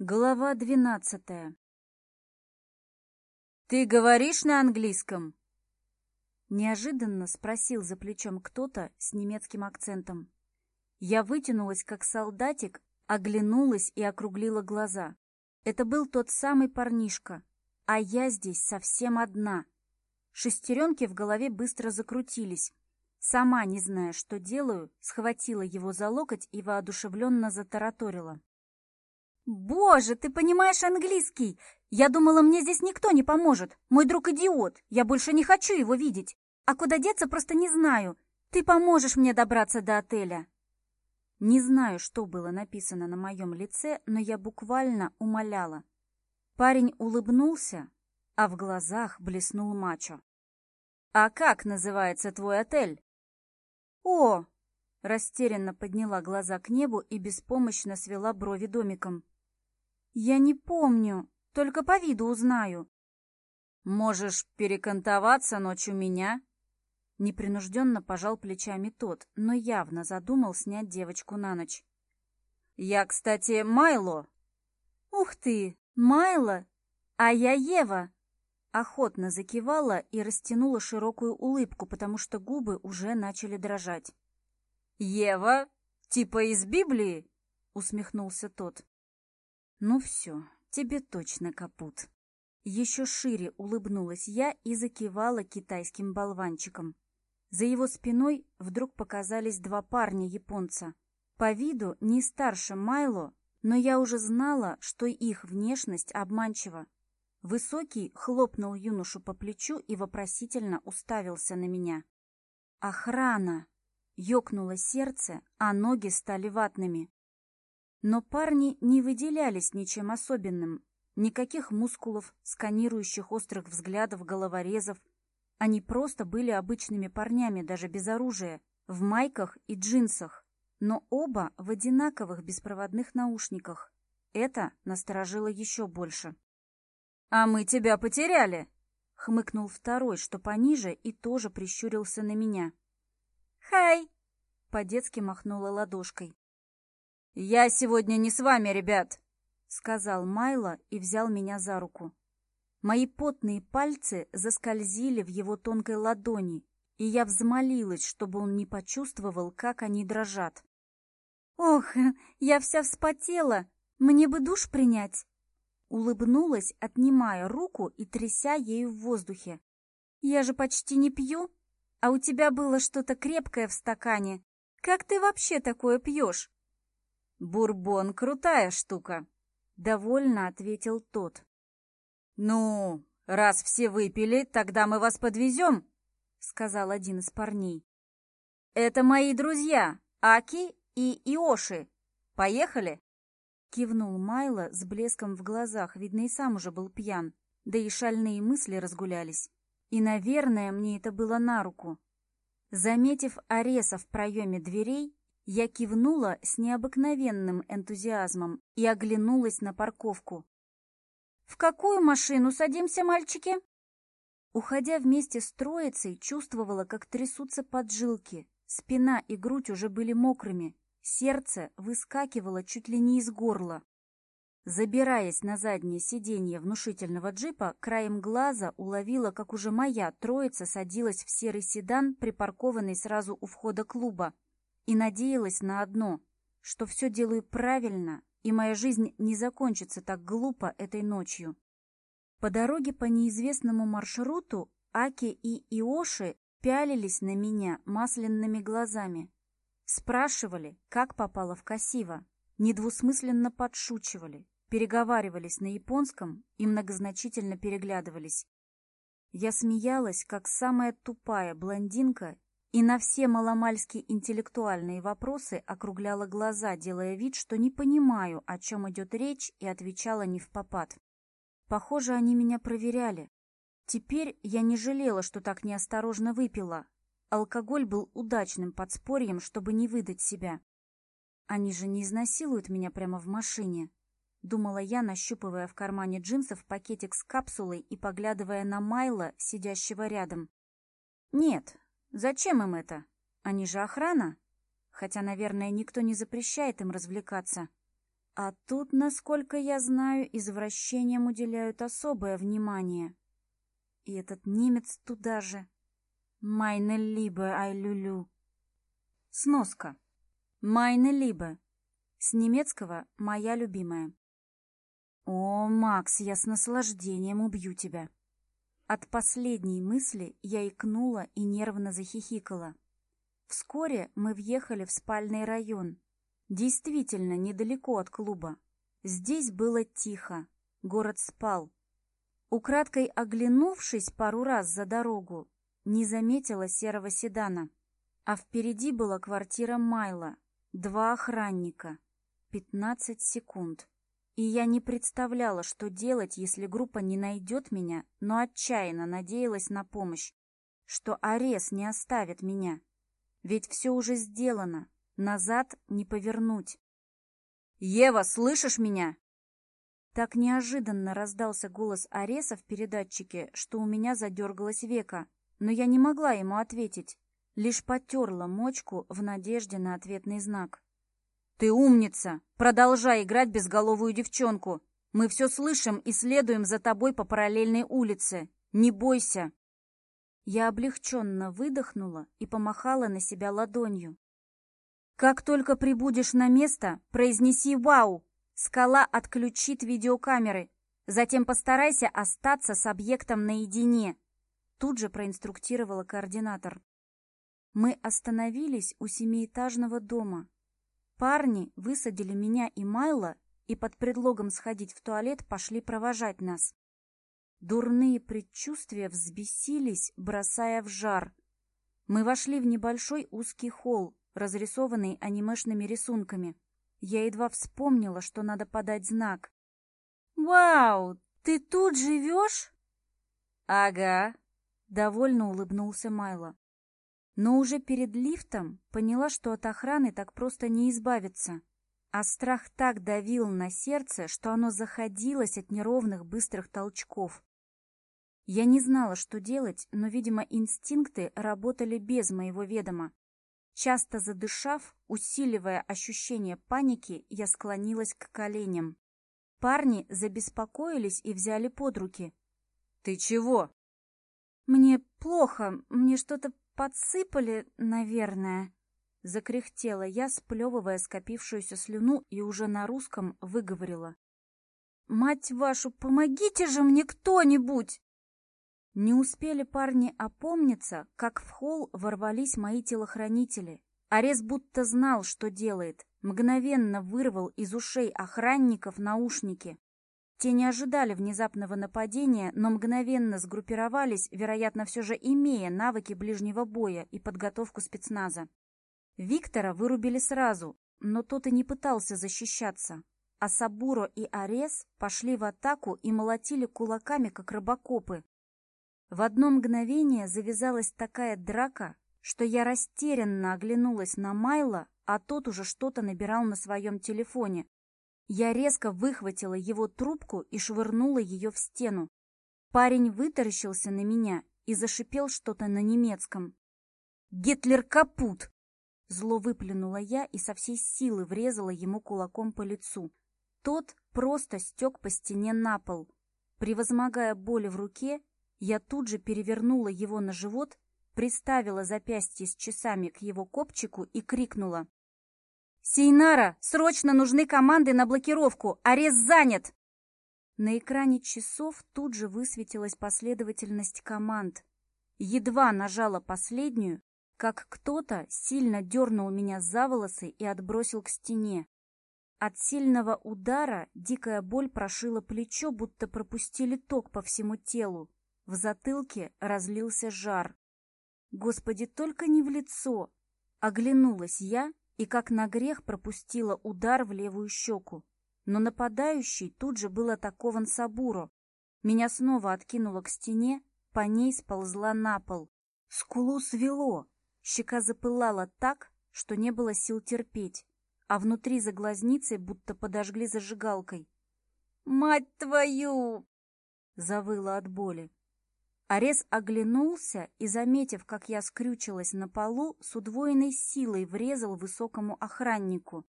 Глава двенадцатая. «Ты говоришь на английском?» Неожиданно спросил за плечом кто-то с немецким акцентом. Я вытянулась, как солдатик, оглянулась и округлила глаза. Это был тот самый парнишка, а я здесь совсем одна. Шестеренки в голове быстро закрутились. Сама, не зная, что делаю, схватила его за локоть и воодушевленно затараторила. «Боже, ты понимаешь английский! Я думала, мне здесь никто не поможет. Мой друг идиот, я больше не хочу его видеть. А куда деться, просто не знаю. Ты поможешь мне добраться до отеля». Не знаю, что было написано на моем лице, но я буквально умоляла. Парень улыбнулся, а в глазах блеснул мачо. «А как называется твой отель?» «О!» – растерянно подняла глаза к небу и беспомощно свела брови домиком. Я не помню, только по виду узнаю. Можешь перекантоваться ночью меня? Непринужденно пожал плечами тот, но явно задумал снять девочку на ночь. Я, кстати, Майло. Ух ты, Майло! А я Ева! Охотно закивала и растянула широкую улыбку, потому что губы уже начали дрожать. «Ева? Типа из Библии?» — усмехнулся тот. Ну все, тебе точно капут. Еще шире улыбнулась я и закивала китайским болванчиком. За его спиной вдруг показались два парня-японца. По виду не старше Майло, но я уже знала, что их внешность обманчива. Высокий хлопнул юношу по плечу и вопросительно уставился на меня. «Охрана!» Ёкнуло сердце, а ноги стали ватными. Но парни не выделялись ничем особенным. Никаких мускулов, сканирующих острых взглядов головорезов. Они просто были обычными парнями, даже без оружия, в майках и джинсах. Но оба в одинаковых беспроводных наушниках. Это насторожило еще больше. «А мы тебя потеряли!» — хмыкнул второй, что пониже, и тоже прищурился на меня. «Хай!» — по-детски махнула ладошкой. «Я сегодня не с вами, ребят!» — сказал Майло и взял меня за руку. Мои потные пальцы заскользили в его тонкой ладони, и я взмолилась, чтобы он не почувствовал, как они дрожат. «Ох, я вся вспотела! Мне бы душ принять!» Улыбнулась, отнимая руку и тряся ею в воздухе. «Я же почти не пью, а у тебя было что-то крепкое в стакане. Как ты вообще такое пьешь?» «Бурбон — крутая штука», — довольно ответил тот. «Ну, раз все выпили, тогда мы вас подвезем», — сказал один из парней. «Это мои друзья, Аки и Иоши. Поехали?» Кивнул Майло с блеском в глазах, видно, и сам уже был пьян, да и шальные мысли разгулялись. И, наверное, мне это было на руку. Заметив Ареса в проеме дверей, я кивнула с необыкновенным энтузиазмом и оглянулась на парковку. «В какую машину садимся, мальчики?» Уходя вместе с троицей, чувствовала, как трясутся поджилки. Спина и грудь уже были мокрыми. Сердце выскакивало чуть ли не из горла. Забираясь на заднее сиденье внушительного джипа, краем глаза уловила, как уже моя троица садилась в серый седан, припаркованный сразу у входа клуба и надеялась на одно, что все делаю правильно, и моя жизнь не закончится так глупо этой ночью. По дороге по неизвестному маршруту Аки и Иоши пялились на меня масляными глазами. Спрашивали, как попала в Касива, недвусмысленно подшучивали, переговаривались на японском и многозначительно переглядывались. Я смеялась, как самая тупая блондинка, и на все маломальские интеллектуальные вопросы округляла глаза, делая вид, что не понимаю, о чем идет речь, и отвечала не в попад. Похоже, они меня проверяли. Теперь я не жалела, что так неосторожно выпила. Алкоголь был удачным подспорьем, чтобы не выдать себя. Они же не изнасилуют меня прямо в машине. Думала я, нащупывая в кармане джинсов пакетик с капсулой и поглядывая на Майла, сидящего рядом. Нет, Зачем им это? Они же охрана. Хотя, наверное, никто не запрещает им развлекаться. А тут, насколько я знаю, извращениям уделяют особое внимание. И этот немец туда же. Майне либе, ай люлю. Сноска. Майне либе. С немецкого «моя любимая». О, Макс, я с наслаждением убью тебя. От последней мысли я икнула и нервно захихикала. Вскоре мы въехали в спальный район. Действительно, недалеко от клуба. Здесь было тихо. Город спал. Украдкой оглянувшись пару раз за дорогу, не заметила серого седана. А впереди была квартира Майла, два охранника, пятнадцать секунд. И я не представляла, что делать, если группа не найдет меня, но отчаянно надеялась на помощь, что Арес не оставит меня. Ведь все уже сделано, назад не повернуть. «Ева, слышишь меня?» Так неожиданно раздался голос Ареса в передатчике, что у меня задергалось века, но я не могла ему ответить, лишь потерла мочку в надежде на ответный знак. «Ты умница! Продолжай играть безголовую девчонку! Мы все слышим и следуем за тобой по параллельной улице! Не бойся!» Я облегченно выдохнула и помахала на себя ладонью. «Как только прибудешь на место, произнеси «Вау!» Скала отключит видеокамеры. Затем постарайся остаться с объектом наедине!» Тут же проинструктировала координатор. Мы остановились у семиэтажного дома, Парни высадили меня и Майла и под предлогом сходить в туалет пошли провожать нас. Дурные предчувствия взбесились, бросая в жар. Мы вошли в небольшой узкий холл, разрисованный анимешными рисунками. Я едва вспомнила, что надо подать знак. «Вау! Ты тут живешь?» «Ага», — довольно улыбнулся Майло но уже перед лифтом поняла, что от охраны так просто не избавиться. А страх так давил на сердце, что оно заходилось от неровных быстрых толчков. Я не знала, что делать, но, видимо, инстинкты работали без моего ведома. Часто задышав, усиливая ощущение паники, я склонилась к коленям. Парни забеспокоились и взяли под руки. «Ты чего?» Мне плохо, мне что-то подсыпали, наверное. Закряхтела я, сплевывая скопившуюся слюну и уже на русском выговорила. «Мать вашу, помогите же мне кто-нибудь!» Не успели парни опомниться, как в холл ворвались мои телохранители. Арес будто знал, что делает. Мгновенно вырвал из ушей охранников наушники. Те не ожидали внезапного нападения, но мгновенно сгруппировались, вероятно, все же имея навыки ближнего боя и подготовку спецназа. Виктора вырубили сразу, но тот и не пытался защищаться. А Сабуро и Арес пошли в атаку и молотили кулаками, как рыбакопы. В одно мгновение завязалась такая драка, что я растерянно оглянулась на Майла, а тот уже что-то набирал на своем телефоне, я резко выхватила его трубку и швырнула ее в стену. Парень вытаращился на меня и зашипел что-то на немецком. «Гитлер капут!» Зло выплюнула я и со всей силы врезала ему кулаком по лицу. Тот просто стек по стене на пол. Превозмогая боль в руке, я тут же перевернула его на живот, приставила запястье с часами к его копчику и крикнула. Сейнара, срочно нужны команды на блокировку! Арест занят!» На экране часов тут же высветилась последовательность команд. Едва нажала последнюю, как кто-то сильно дернул меня за волосы и отбросил к стене. От сильного удара дикая боль прошила плечо, будто пропустили ток по всему телу. В затылке разлился жар. Господи, только не в лицо! Оглянулась я и как на грех пропустила удар в левую щеку. Но нападающий тут же был атакован Сабуро. Меня снова откинуло к стене, по ней сползла на пол. Скулу свело, щека запылала так, что не было сил терпеть, а внутри за глазницей будто подожгли зажигалкой. «Мать твою!» — завыла от боли. Арес оглянулся и, заметив, как я скрючилась на полу, с удвоенной силой врезал высокому охраннику.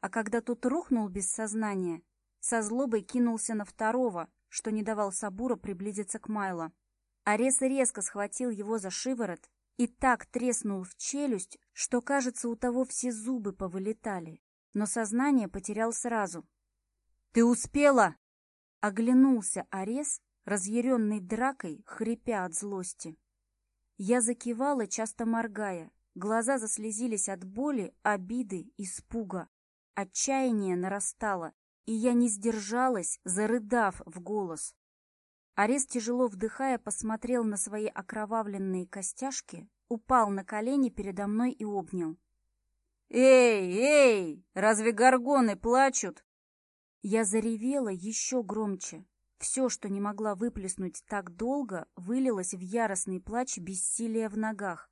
А когда тот рухнул без сознания, со злобой кинулся на второго, что не давал Сабура приблизиться к Майло. Арес резко схватил его за шиворот и так треснул в челюсть, что, кажется, у того все зубы повылетали, но сознание потерял сразу. «Ты успела!» Оглянулся Арес разъяренный дракой, хрипя от злости. Я закивала, часто моргая. Глаза заслезились от боли, обиды, испуга. Отчаяние нарастало, и я не сдержалась, зарыдав в голос. Арес, тяжело вдыхая, посмотрел на свои окровавленные костяшки, упал на колени передо мной и обнял. «Эй, эй, разве горгоны плачут?» Я заревела еще громче, все, что не могла выплеснуть так долго, вылилось в яростный плач бессилия в ногах.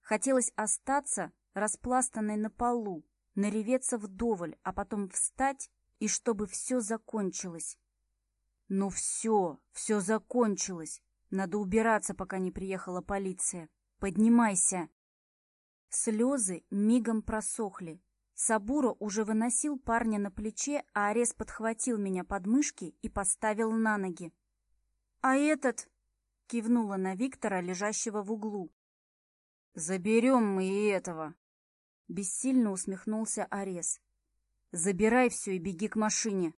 Хотелось остаться, распластанной на полу, нареветься вдоволь, а потом встать, и чтобы все закончилось. «Ну Но все, все закончилось. Надо убираться, пока не приехала полиция. Поднимайся!» Слезы мигом просохли, Сабура уже выносил парня на плече, а Арес подхватил меня под мышки и поставил на ноги. «А этот...» — кивнула на Виктора, лежащего в углу. «Заберем мы и этого!» — бессильно усмехнулся Арес. «Забирай все и беги к машине!»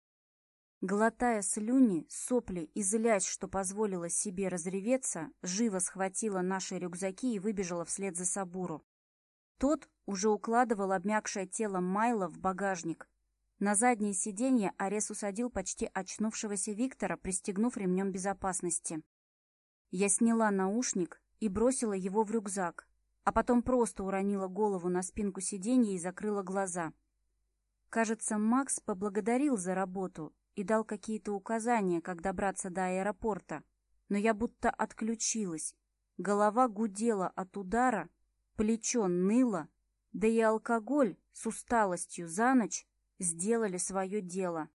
Глотая слюни, сопли и злясь, что позволила себе разреветься, живо схватила наши рюкзаки и выбежала вслед за Сабуру. Тот уже укладывал обмякшее тело Майла в багажник. На заднее сиденье Арес усадил почти очнувшегося Виктора, пристегнув ремнем безопасности. Я сняла наушник и бросила его в рюкзак, а потом просто уронила голову на спинку сиденья и закрыла глаза. Кажется, Макс поблагодарил за работу и дал какие-то указания, как добраться до аэропорта, но я будто отключилась. Голова гудела от удара, плечо ныло, да и алкоголь с усталостью за ночь сделали свое дело.